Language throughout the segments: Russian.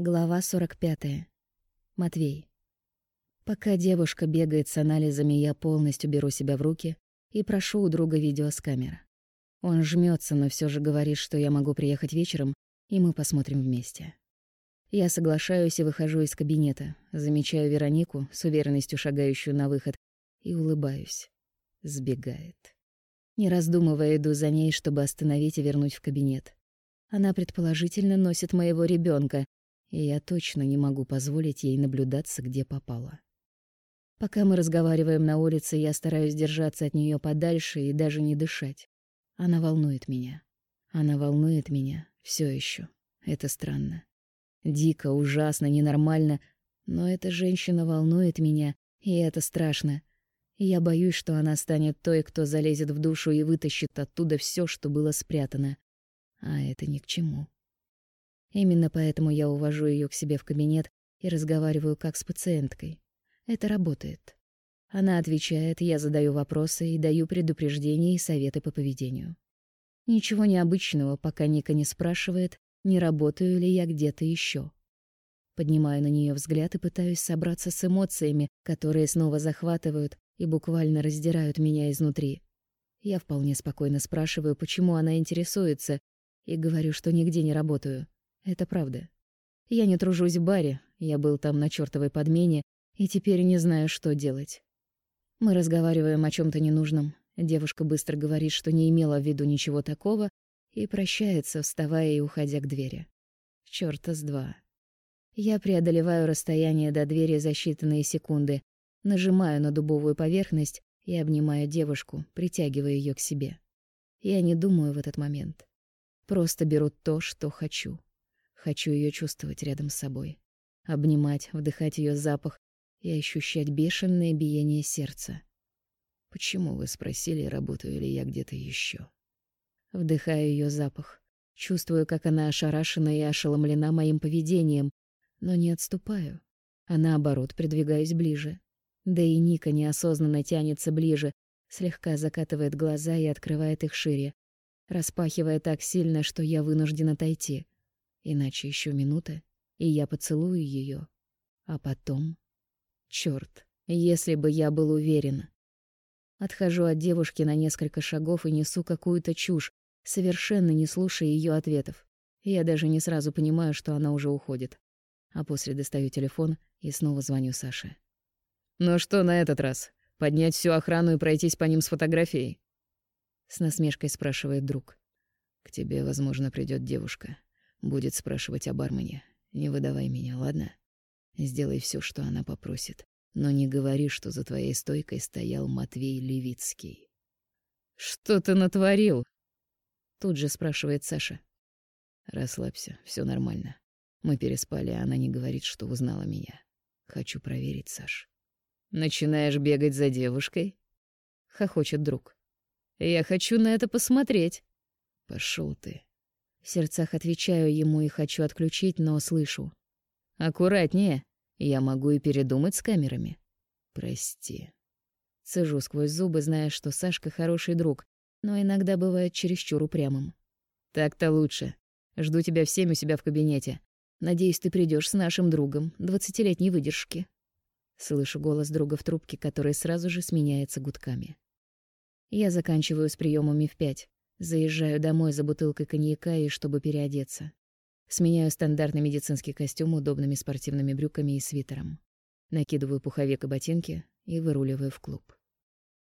Глава 45. Матвей. Пока девушка бегает с анализами, я полностью беру себя в руки и прошу у друга видео с камеры. Он жмется, но все же говорит, что я могу приехать вечером, и мы посмотрим вместе. Я соглашаюсь и выхожу из кабинета, замечаю Веронику, с уверенностью шагающую на выход, и улыбаюсь. Сбегает. Не раздумывая, иду за ней, чтобы остановить и вернуть в кабинет. Она предположительно носит моего ребенка, и я точно не могу позволить ей наблюдаться, где попало. Пока мы разговариваем на улице, я стараюсь держаться от нее подальше и даже не дышать. Она волнует меня. Она волнует меня все еще. Это странно. Дико, ужасно, ненормально, но эта женщина волнует меня, и это страшно. я боюсь, что она станет той, кто залезет в душу и вытащит оттуда все, что было спрятано. А это ни к чему. Именно поэтому я увожу ее к себе в кабинет и разговариваю как с пациенткой. Это работает. Она отвечает, я задаю вопросы и даю предупреждения и советы по поведению. Ничего необычного, пока Ника не спрашивает, не работаю ли я где-то еще. Поднимаю на нее взгляд и пытаюсь собраться с эмоциями, которые снова захватывают и буквально раздирают меня изнутри. Я вполне спокойно спрашиваю, почему она интересуется, и говорю, что нигде не работаю. Это правда. Я не тружусь в баре, я был там на чёртовой подмене, и теперь не знаю, что делать. Мы разговариваем о чём-то ненужном. Девушка быстро говорит, что не имела в виду ничего такого, и прощается, вставая и уходя к двери. Чёрта с два. Я преодолеваю расстояние до двери за считанные секунды, нажимаю на дубовую поверхность и обнимаю девушку, притягивая её к себе. Я не думаю в этот момент. Просто беру то, что хочу. Хочу ее чувствовать рядом с собой. Обнимать, вдыхать ее запах и ощущать бешеное биение сердца. Почему вы спросили, работаю ли я где-то еще? Вдыхаю ее запах. Чувствую, как она ошарашена и ошеломлена моим поведением, но не отступаю, а наоборот придвигаюсь ближе. Да и Ника неосознанно тянется ближе, слегка закатывает глаза и открывает их шире, распахивая так сильно, что я вынужден отойти. Иначе еще минута, и я поцелую ее. А потом... Черт, если бы я был уверен. Отхожу от девушки на несколько шагов и несу какую-то чушь, совершенно не слушая ее ответов. Я даже не сразу понимаю, что она уже уходит. А после достаю телефон и снова звоню Саше. «Ну что на этот раз? Поднять всю охрану и пройтись по ним с фотографией?» С насмешкой спрашивает друг. «К тебе, возможно, придет девушка. Будет спрашивать о бармене. Не выдавай меня, ладно? Сделай все, что она попросит. Но не говори, что за твоей стойкой стоял Матвей Левицкий. «Что ты натворил?» Тут же спрашивает Саша. «Расслабься, все нормально. Мы переспали, а она не говорит, что узнала меня. Хочу проверить, Саш». «Начинаешь бегать за девушкой?» — хохочет друг. «Я хочу на это посмотреть». Пошел ты», в сердцах отвечаю ему и хочу отключить, но слышу. «Аккуратнее. Я могу и передумать с камерами». «Прости». Сижу сквозь зубы, зная, что Сашка хороший друг, но иногда бывает чересчур упрямым. «Так-то лучше. Жду тебя всем у себя в кабинете. Надеюсь, ты придешь с нашим другом, двадцатилетней выдержки». Слышу голос друга в трубке, который сразу же сменяется гудками. Я заканчиваю с приемами в пять. Заезжаю домой за бутылкой коньяка и чтобы переодеться. Сменяю стандартный медицинский костюм удобными спортивными брюками и свитером. Накидываю пуховик и ботинки и выруливаю в клуб.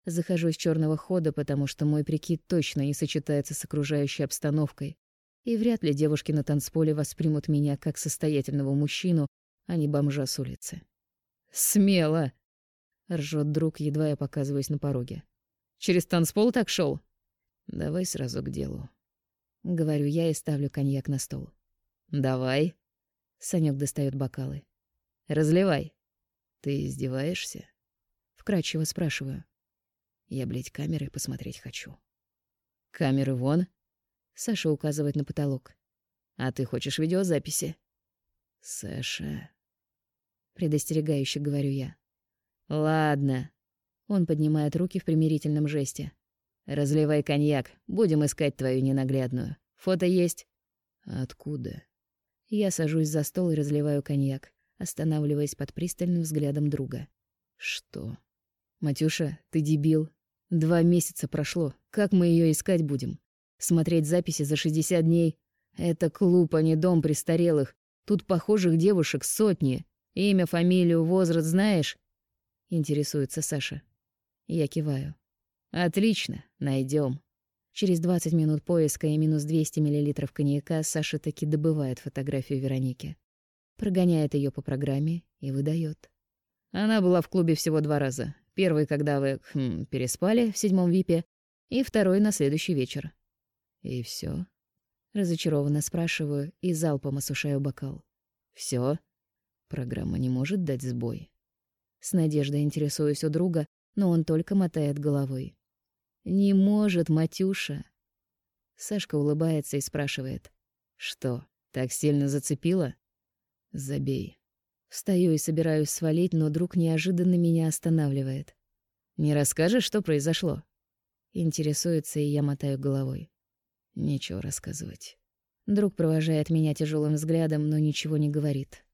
Захожу из черного хода, потому что мой прикид точно не сочетается с окружающей обстановкой, и вряд ли девушки на танцполе воспримут меня как состоятельного мужчину, а не бомжа с улицы. «Смело!» — ржет друг, едва я показываюсь на пороге. «Через танцпол так шел? Давай сразу к делу. Говорю я и ставлю коньяк на стол. Давай. Санёк достает бокалы. Разливай. Ты издеваешься? Вкратчиво спрашиваю. Я, блядь, камеры посмотреть хочу. Камеры вон. Саша указывает на потолок. А ты хочешь видеозаписи? Саша. Предостерегающе говорю я. Ладно. Он поднимает руки в примирительном жесте. Разливай коньяк, будем искать твою ненаглядную. Фото есть? Откуда? Я сажусь за стол и разливаю коньяк, останавливаясь под пристальным взглядом друга. Что? Матюша, ты дебил. Два месяца прошло. Как мы ее искать будем? Смотреть записи за 60 дней? Это клуб, а не дом престарелых. Тут похожих девушек сотни. Имя, фамилию, возраст знаешь? Интересуется Саша. Я киваю. Отлично, найдем. Через 20 минут поиска и минус 200 мл коньяка Саша таки добывает фотографию Вероники. Прогоняет ее по программе и выдает. Она была в клубе всего два раза. Первый, когда вы хм, переспали в седьмом випе, и второй на следующий вечер. И все. Разочарованно спрашиваю и залпом осушаю бокал. Все. Программа не может дать сбой. С надеждой интересуюсь у друга, но он только мотает головой. «Не может, Матюша!» Сашка улыбается и спрашивает. «Что, так сильно зацепило?» «Забей». Встаю и собираюсь свалить, но друг неожиданно меня останавливает. «Не расскажешь, что произошло?» Интересуется, и я мотаю головой. Нечего рассказывать. Друг провожает меня тяжелым взглядом, но ничего не говорит.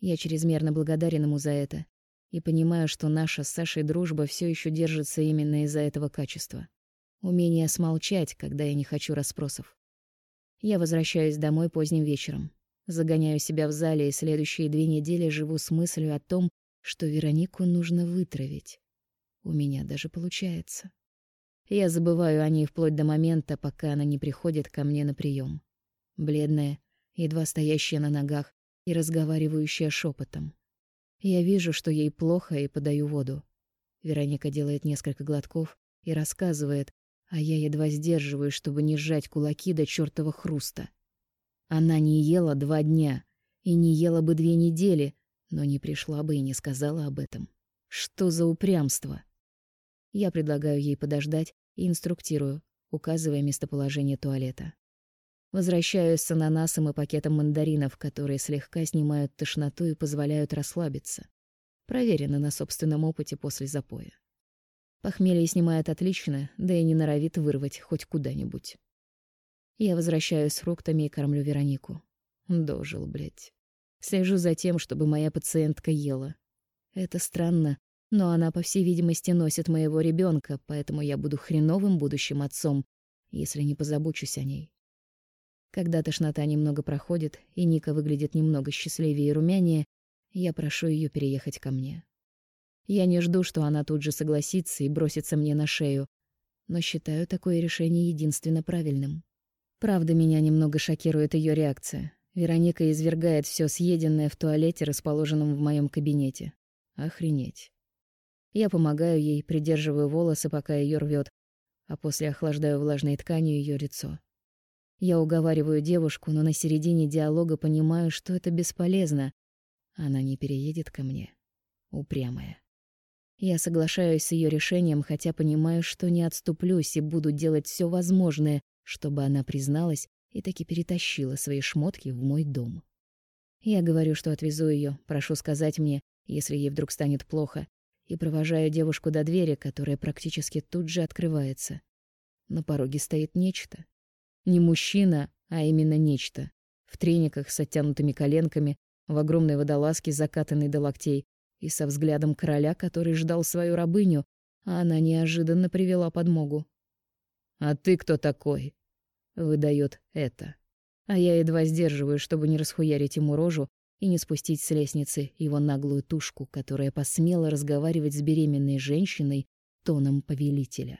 Я чрезмерно благодарен ему за это и понимаю, что наша с Сашей дружба все еще держится именно из-за этого качества. Умение смолчать, когда я не хочу расспросов. Я возвращаюсь домой поздним вечером. Загоняю себя в зале и следующие две недели живу с мыслью о том, что Веронику нужно вытравить. У меня даже получается. Я забываю о ней вплоть до момента, пока она не приходит ко мне на прием. Бледная, едва стоящая на ногах и разговаривающая шепотом. Я вижу, что ей плохо, и подаю воду. Вероника делает несколько глотков и рассказывает, а я едва сдерживаюсь, чтобы не сжать кулаки до чёртова хруста. Она не ела два дня и не ела бы две недели, но не пришла бы и не сказала об этом. Что за упрямство? Я предлагаю ей подождать и инструктирую, указывая местоположение туалета. Возвращаюсь с ананасом и пакетом мандаринов, которые слегка снимают тошноту и позволяют расслабиться. Проверено на собственном опыте после запоя. Похмелье снимает отлично, да и не норовит вырвать хоть куда-нибудь. Я возвращаюсь с фруктами и кормлю Веронику. Дожил, блядь. Слежу за тем, чтобы моя пациентка ела. Это странно, но она, по всей видимости, носит моего ребенка, поэтому я буду хреновым будущим отцом, если не позабочусь о ней. Когда тошнота немного проходит, и Ника выглядит немного счастливее и румянее, я прошу ее переехать ко мне. Я не жду, что она тут же согласится и бросится мне на шею, но считаю такое решение единственно правильным. Правда, меня немного шокирует ее реакция. Вероника извергает все съеденное в туалете, расположенном в моем кабинете. Охренеть. Я помогаю ей, придерживаю волосы, пока ее рвет, а после охлаждаю влажной тканью ее лицо. Я уговариваю девушку, но на середине диалога понимаю, что это бесполезно. Она не переедет ко мне. Упрямая. Я соглашаюсь с ее решением, хотя понимаю, что не отступлюсь и буду делать все возможное, чтобы она призналась и таки перетащила свои шмотки в мой дом. Я говорю, что отвезу ее, прошу сказать мне, если ей вдруг станет плохо, и провожаю девушку до двери, которая практически тут же открывается. На пороге стоит нечто. Не мужчина, а именно нечто. В трениках с оттянутыми коленками, в огромной водолазке, закатанной до локтей, и со взглядом короля, который ждал свою рабыню, а она неожиданно привела подмогу. «А ты кто такой?» — выдает это. А я едва сдерживаю, чтобы не расхуярить ему рожу и не спустить с лестницы его наглую тушку, которая посмела разговаривать с беременной женщиной тоном повелителя.